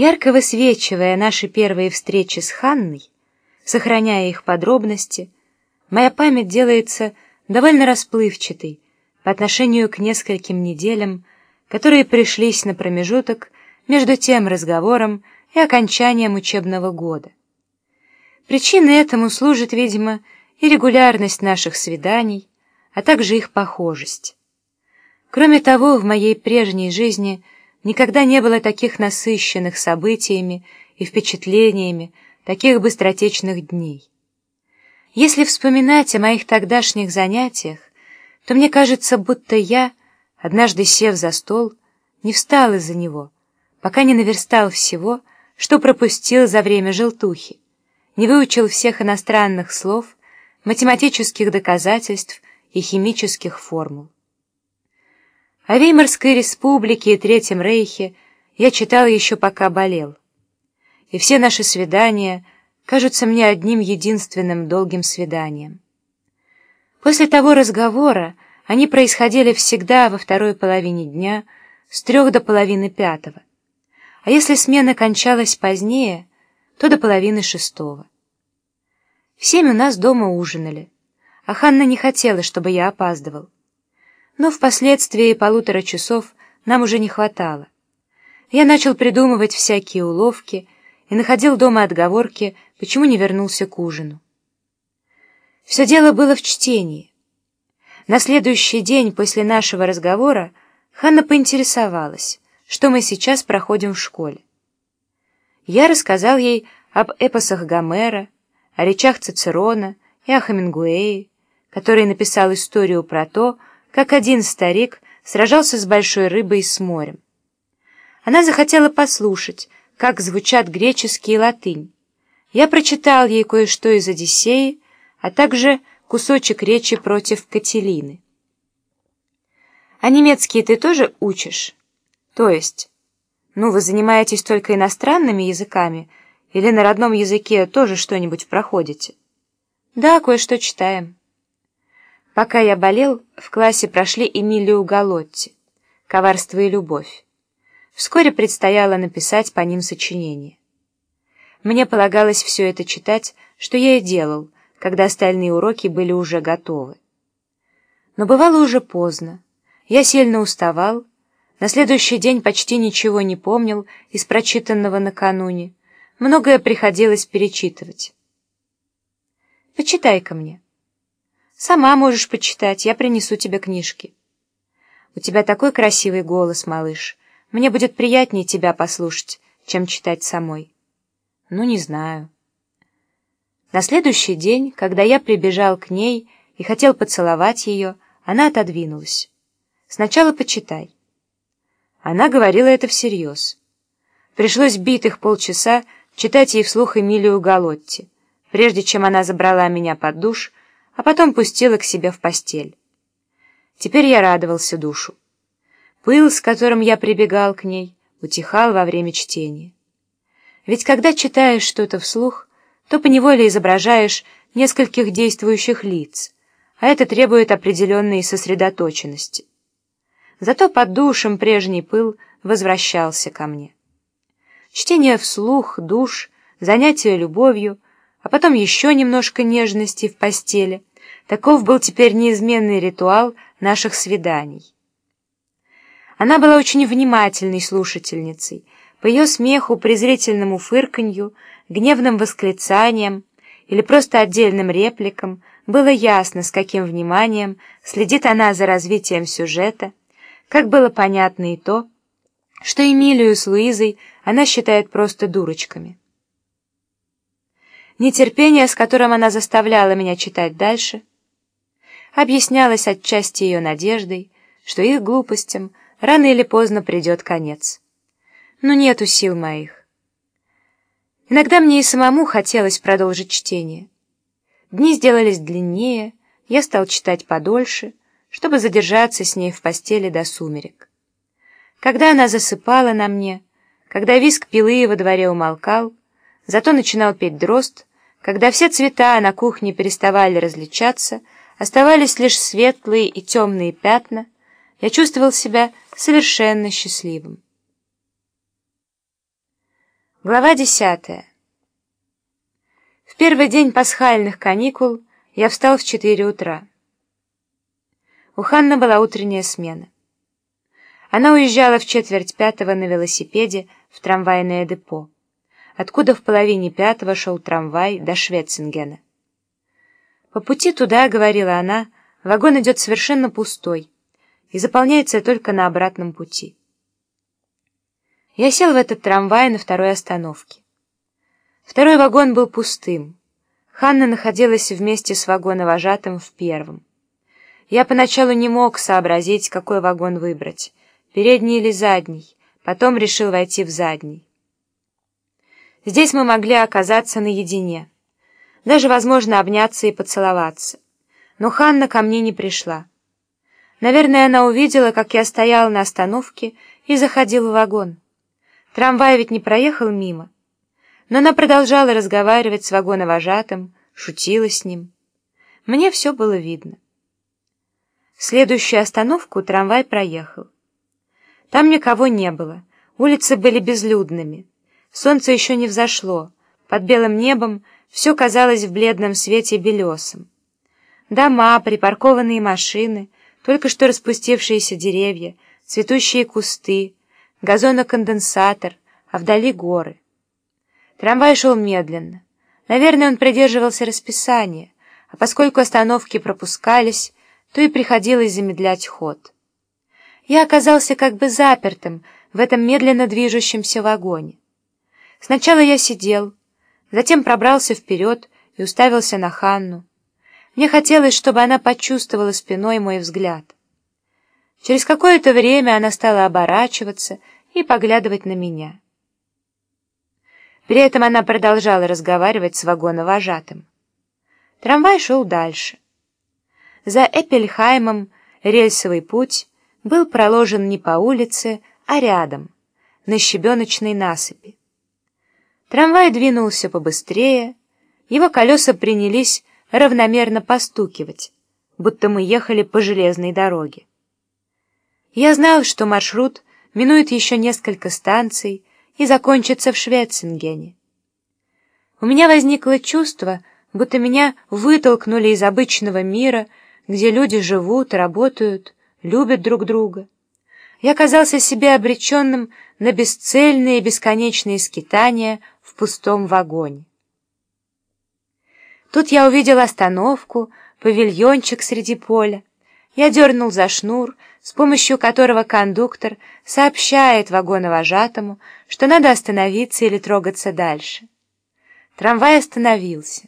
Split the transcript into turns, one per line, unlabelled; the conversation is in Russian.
Ярко высвечивая наши первые встречи с Ханной, сохраняя их подробности, моя память делается довольно расплывчатой по отношению к нескольким неделям, которые пришлись на промежуток между тем разговором и окончанием учебного года. Причиной этому служит, видимо, и регулярность наших свиданий, а также их похожесть. Кроме того, в моей прежней жизни никогда не было таких насыщенных событиями и впечатлениями, таких быстротечных дней. Если вспоминать о моих тогдашних занятиях, то мне кажется, будто я, однажды сев за стол, не встал из-за него, пока не наверстал всего, что пропустил за время желтухи, не выучил всех иностранных слов, математических доказательств и химических формул. О Веймарской республике и Третьем Рейхе я читал еще пока болел. И все наши свидания кажутся мне одним единственным долгим свиданием. После того разговора они происходили всегда во второй половине дня с трех до половины пятого, а если смена кончалась позднее, то до половины шестого. В семь у нас дома ужинали, а Ханна не хотела, чтобы я опаздывал но впоследствии полутора часов нам уже не хватало. Я начал придумывать всякие уловки и находил дома отговорки, почему не вернулся к ужину. Все дело было в чтении. На следующий день после нашего разговора Ханна поинтересовалась, что мы сейчас проходим в школе. Я рассказал ей об эпосах Гомера, о речах Цицерона и о Хемингуэе, который написал историю про то, как один старик сражался с большой рыбой и с морем. Она захотела послушать, как звучат греческий и латынь. Я прочитал ей кое-что из «Одиссеи», а также кусочек речи против Кателины. «А немецкий ты тоже учишь? То есть, ну, вы занимаетесь только иностранными языками или на родном языке тоже что-нибудь проходите?» «Да, кое-что читаем». Пока я болел, в классе прошли Эмилию Галотти «Коварство и любовь». Вскоре предстояло написать по ним сочинение. Мне полагалось все это читать, что я и делал, когда остальные уроки были уже готовы. Но бывало уже поздно. Я сильно уставал, на следующий день почти ничего не помнил из прочитанного накануне. Многое приходилось перечитывать. «Почитай-ка мне». Сама можешь почитать, я принесу тебе книжки. У тебя такой красивый голос, малыш. Мне будет приятнее тебя послушать, чем читать самой. Ну, не знаю. На следующий день, когда я прибежал к ней и хотел поцеловать ее, она отодвинулась. Сначала почитай. Она говорила это всерьез. Пришлось битых полчаса читать ей вслух Эмилию Галотти, прежде чем она забрала меня под душ а потом пустила к себе в постель. Теперь я радовался душу. Пыл, с которым я прибегал к ней, утихал во время чтения. Ведь когда читаешь что-то вслух, то поневоле изображаешь нескольких действующих лиц, а это требует определенной сосредоточенности. Зато под душем прежний пыл возвращался ко мне. Чтение вслух, душ, занятие любовью, а потом еще немножко нежности в постели — Таков был теперь неизменный ритуал наших свиданий. Она была очень внимательной слушательницей. По ее смеху, презрительному фырканью, гневным восклицаниям или просто отдельным репликам было ясно, с каким вниманием следит она за развитием сюжета, как было понятно и то, что Эмилию с Луизой она считает просто дурочками. Нетерпение, с которым она заставляла меня читать дальше, объяснялось отчасти ее надеждой, что их глупостям рано или поздно придет конец. Но нету сил моих. Иногда мне и самому хотелось продолжить чтение. Дни сделались длиннее, я стал читать подольше, чтобы задержаться с ней в постели до сумерек. Когда она засыпала на мне, когда виск пилы во дворе умолкал, зато начинал петь дрозд, когда все цвета на кухне переставали различаться — Оставались лишь светлые и темные пятна. Я чувствовал себя совершенно счастливым. Глава десятая. В первый день пасхальных каникул я встал в четыре утра. У Ханны была утренняя смена. Она уезжала в четверть пятого на велосипеде в трамвайное депо, откуда в половине пятого шел трамвай до Швецингена. По пути туда, говорила она, вагон идет совершенно пустой и заполняется только на обратном пути. Я сел в этот трамвай на второй остановке. Второй вагон был пустым. Ханна находилась вместе с вагоновожатым в первом. Я поначалу не мог сообразить, какой вагон выбрать, передний или задний, потом решил войти в задний. Здесь мы могли оказаться наедине, даже, возможно, обняться и поцеловаться. Но Ханна ко мне не пришла. Наверное, она увидела, как я стоял на остановке и заходил в вагон. Трамвай ведь не проехал мимо. Но она продолжала разговаривать с вагоновожатым, шутила с ним. Мне все было видно. Следующую остановку трамвай проехал. Там никого не было, улицы были безлюдными. Солнце еще не взошло, под белым небом все казалось в бледном свете белесом. Дома, припаркованные машины, только что распустившиеся деревья, цветущие кусты, газоноконденсатор, а вдали горы. Трамвай шел медленно. Наверное, он придерживался расписания, а поскольку остановки пропускались, то и приходилось замедлять ход. Я оказался как бы запертым в этом медленно движущемся вагоне. Сначала я сидел, затем пробрался вперед и уставился на Ханну. Мне хотелось, чтобы она почувствовала спиной мой взгляд. Через какое-то время она стала оборачиваться и поглядывать на меня. При этом она продолжала разговаривать с вагоновожатым. Трамвай шел дальше. За Эппельхаймом рельсовый путь был проложен не по улице, а рядом, на щебеночной насыпи. Трамвай двинулся побыстрее, его колеса принялись равномерно постукивать, будто мы ехали по железной дороге. Я знал, что маршрут минует еще несколько станций и закончится в Швецингене. У меня возникло чувство, будто меня вытолкнули из обычного мира, где люди живут, работают, любят друг друга. Я казался себе обреченным на бесцельные бесконечные скитания в пустом вагоне. Тут я увидел остановку, павильончик среди поля. Я дернул за шнур, с помощью которого кондуктор сообщает вагоновожатому, что надо остановиться или трогаться дальше. Трамвай остановился.